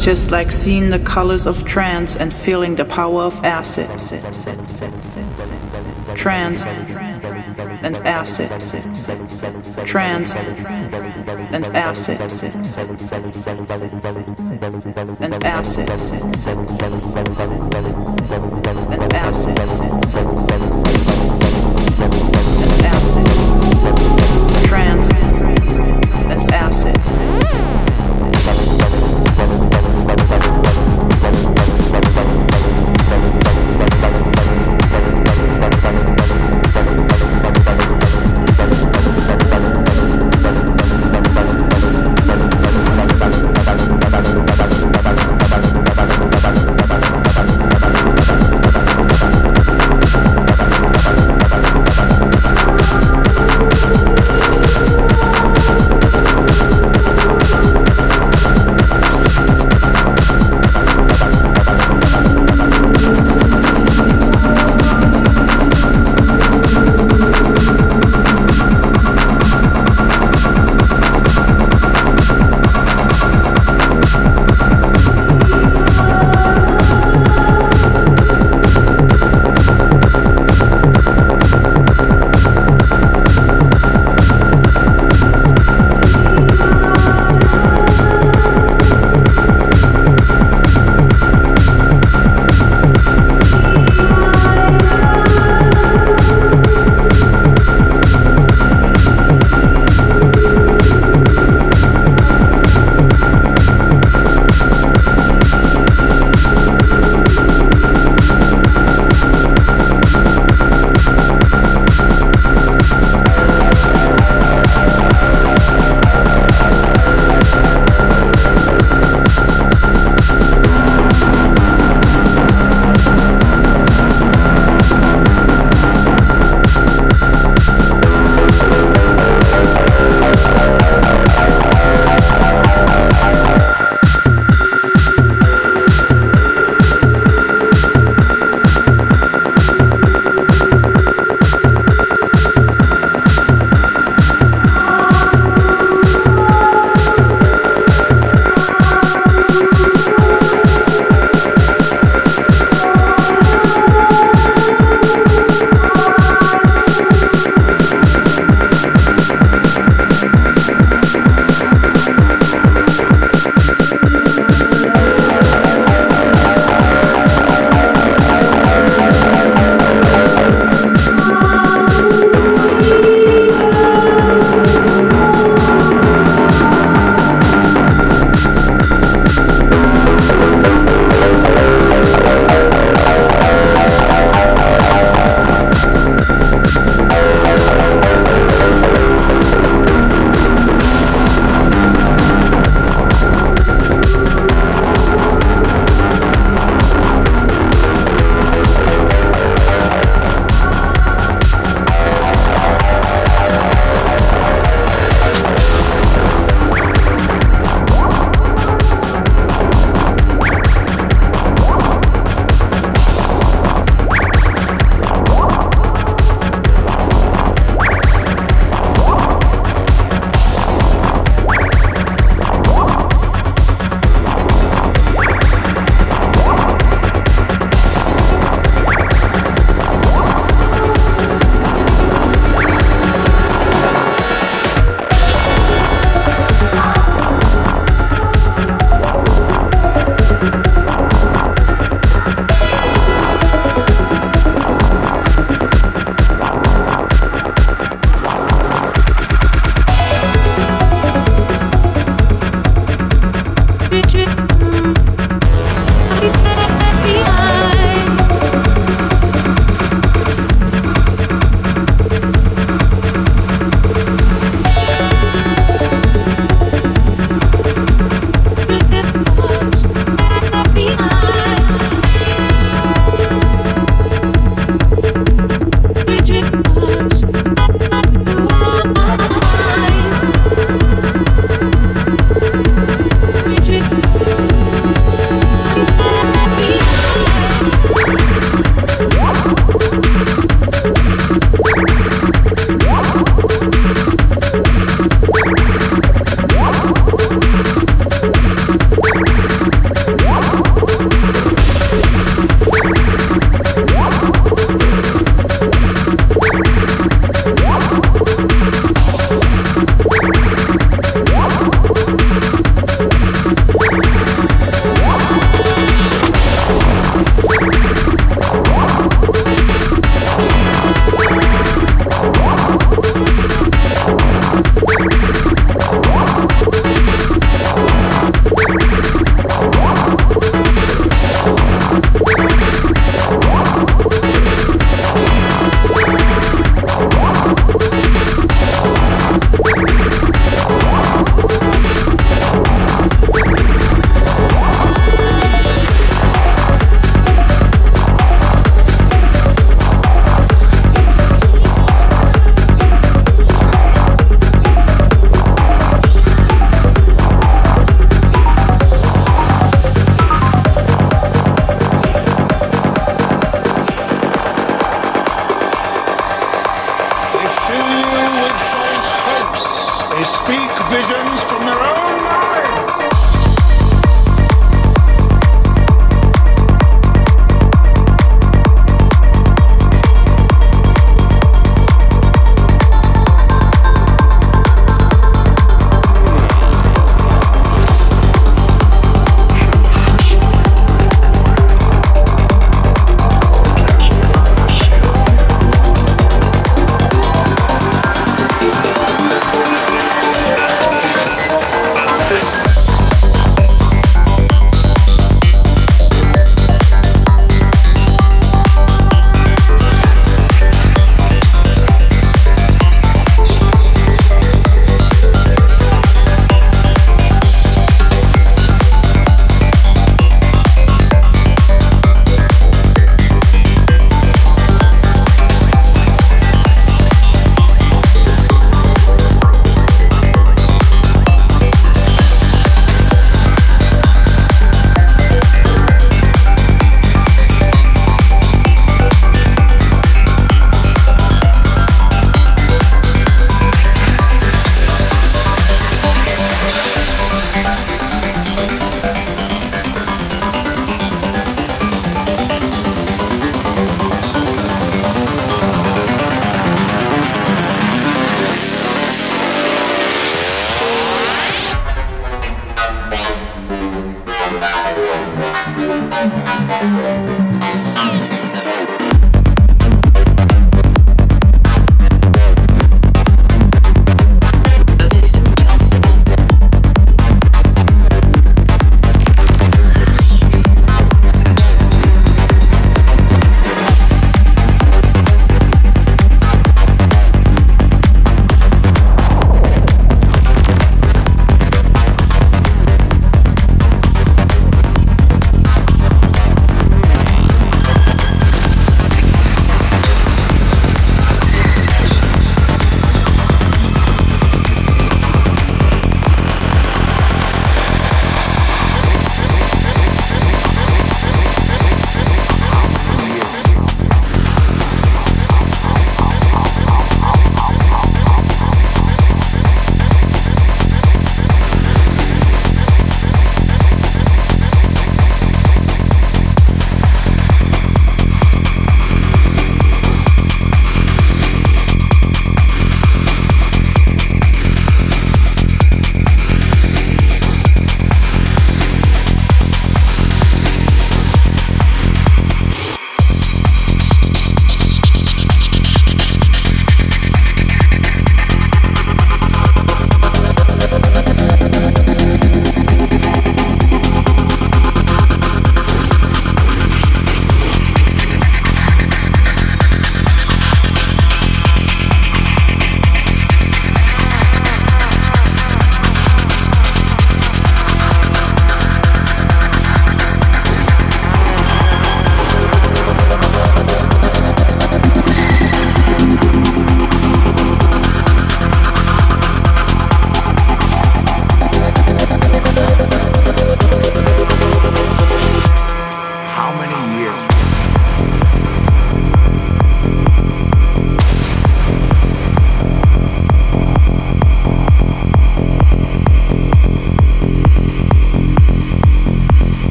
just like seeing the colors of trance and feeling the power of acid. Trance and acid. Trance and acid. And acid.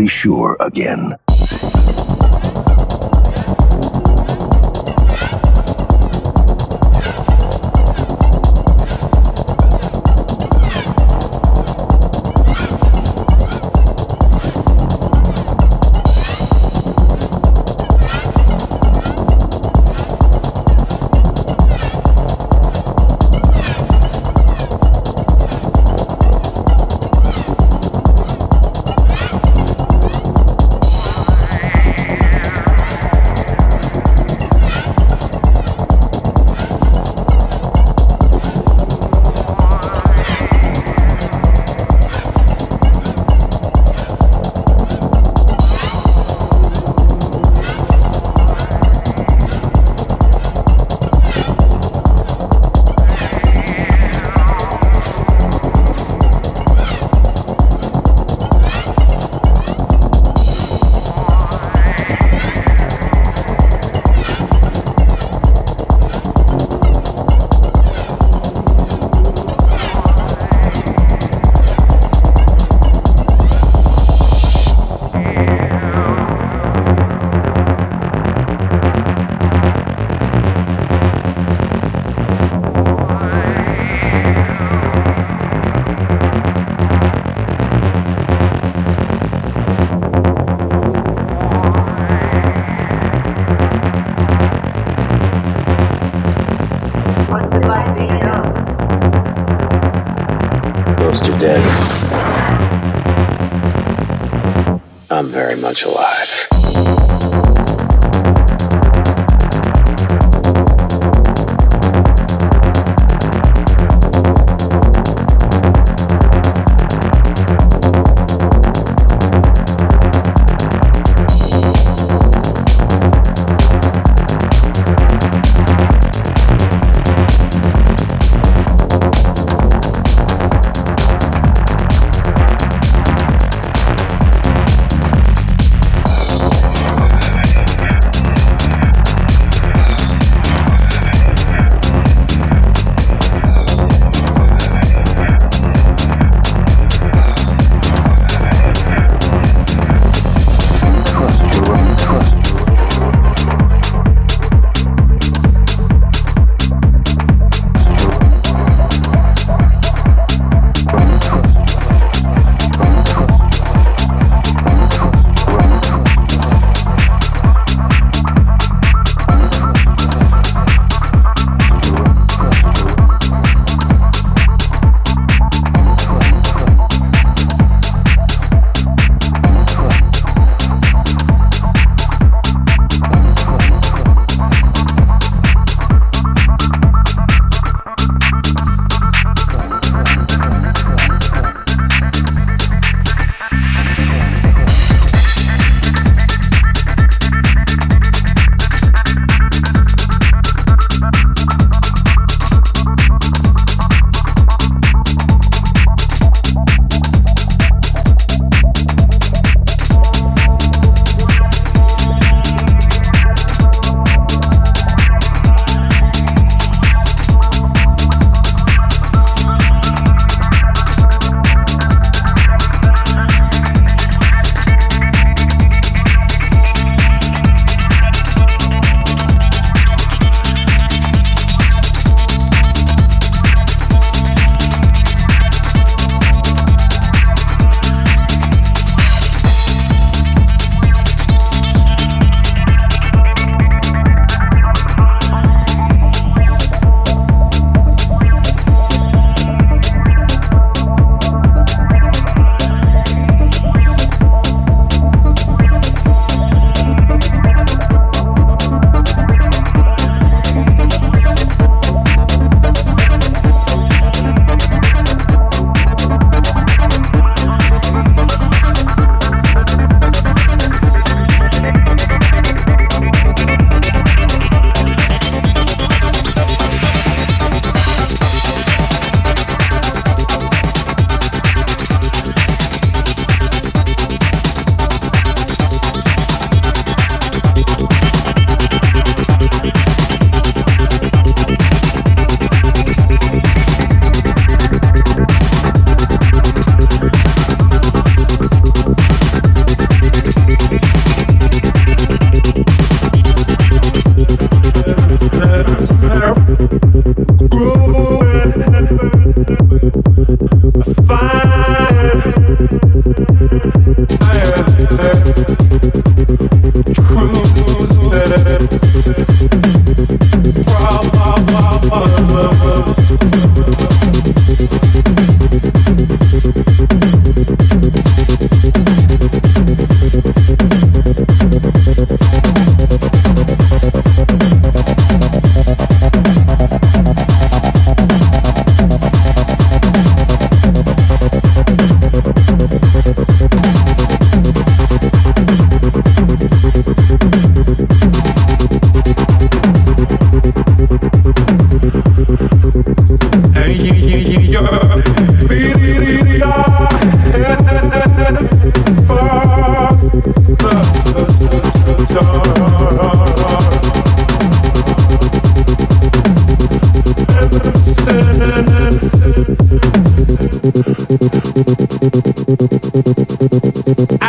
Be sure again.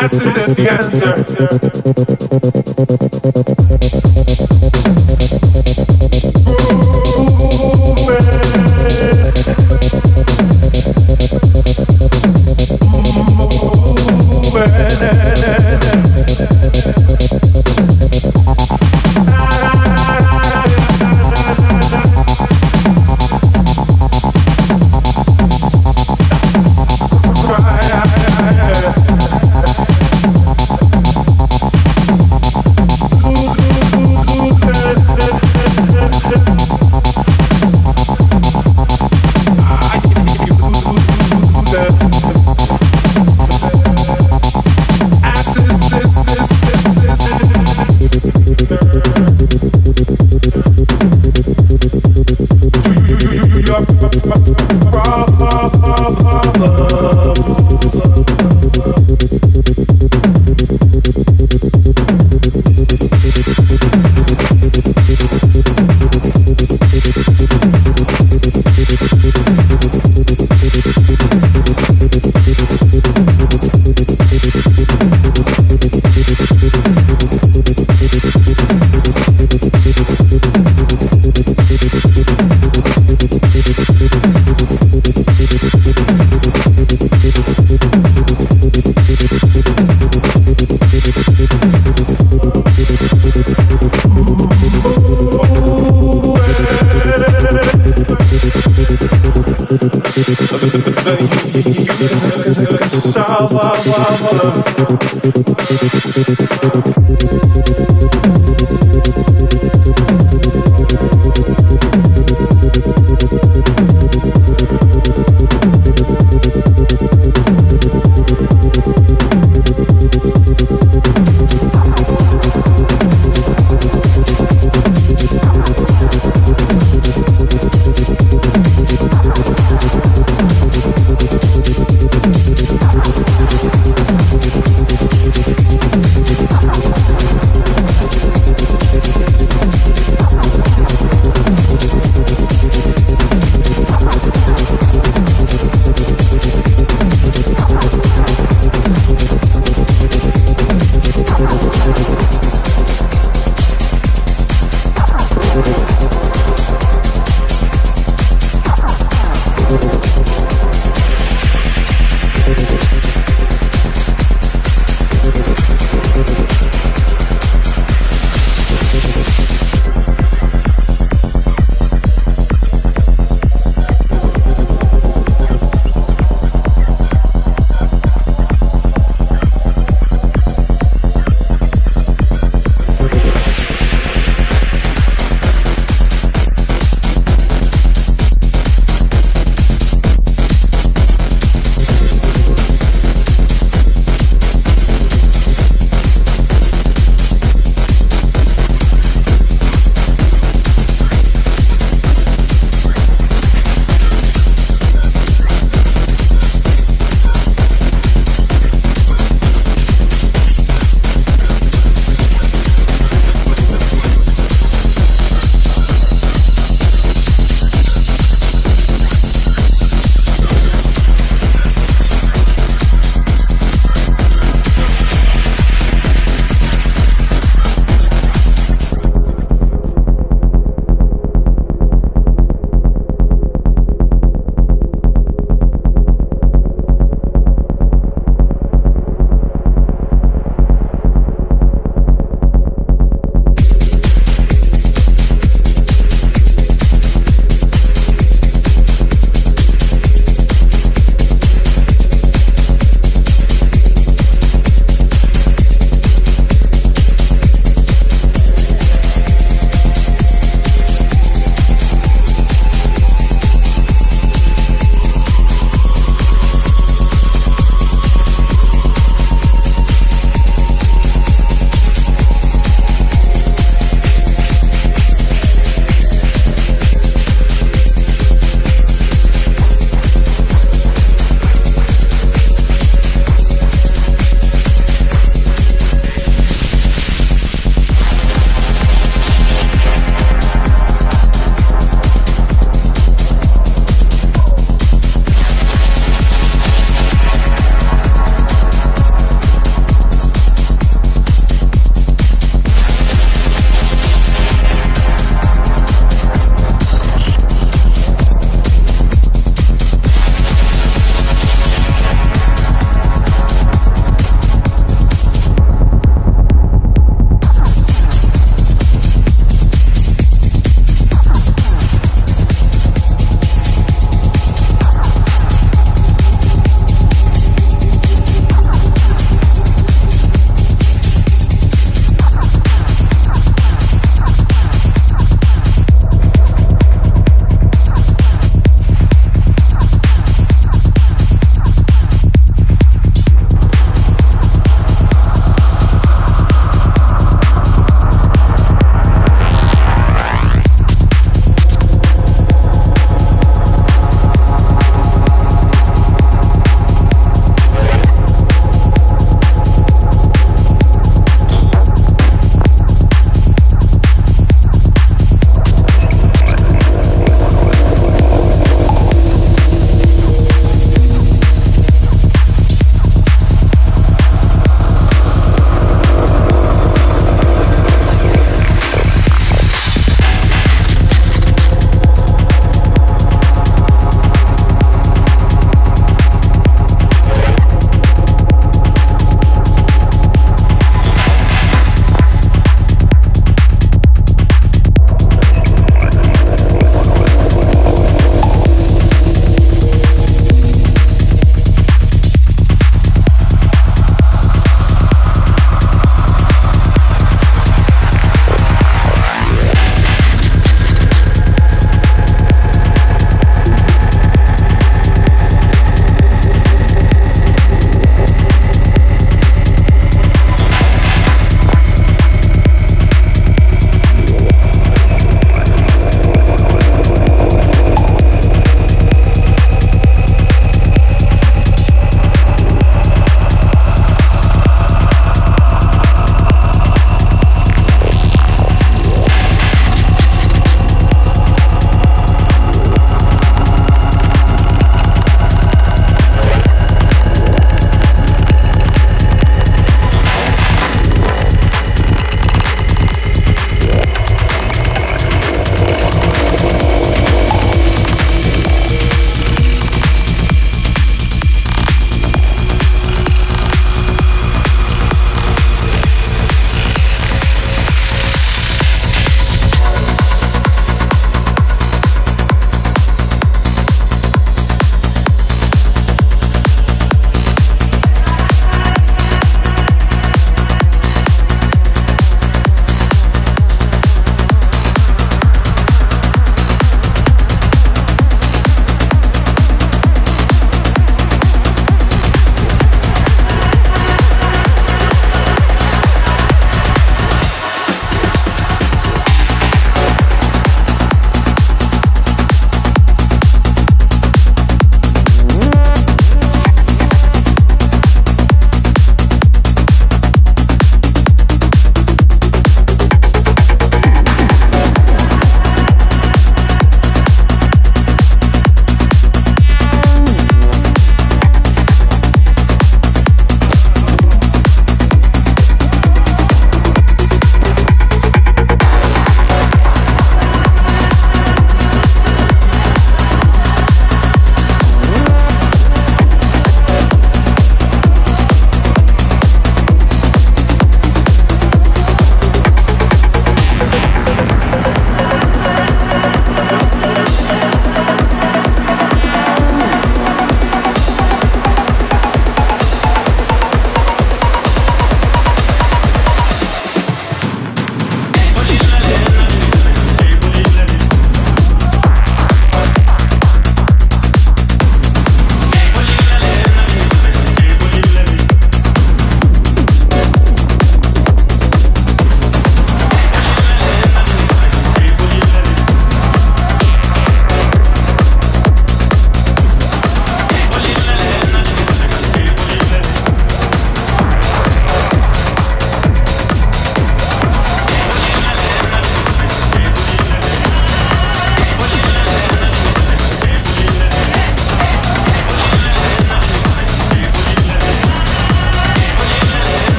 acid, is the answer. Thank you.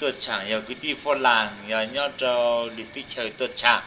ตัวฉางยากุฏิฝรั่งยาญาติเราดิปิเชยตัวฉาง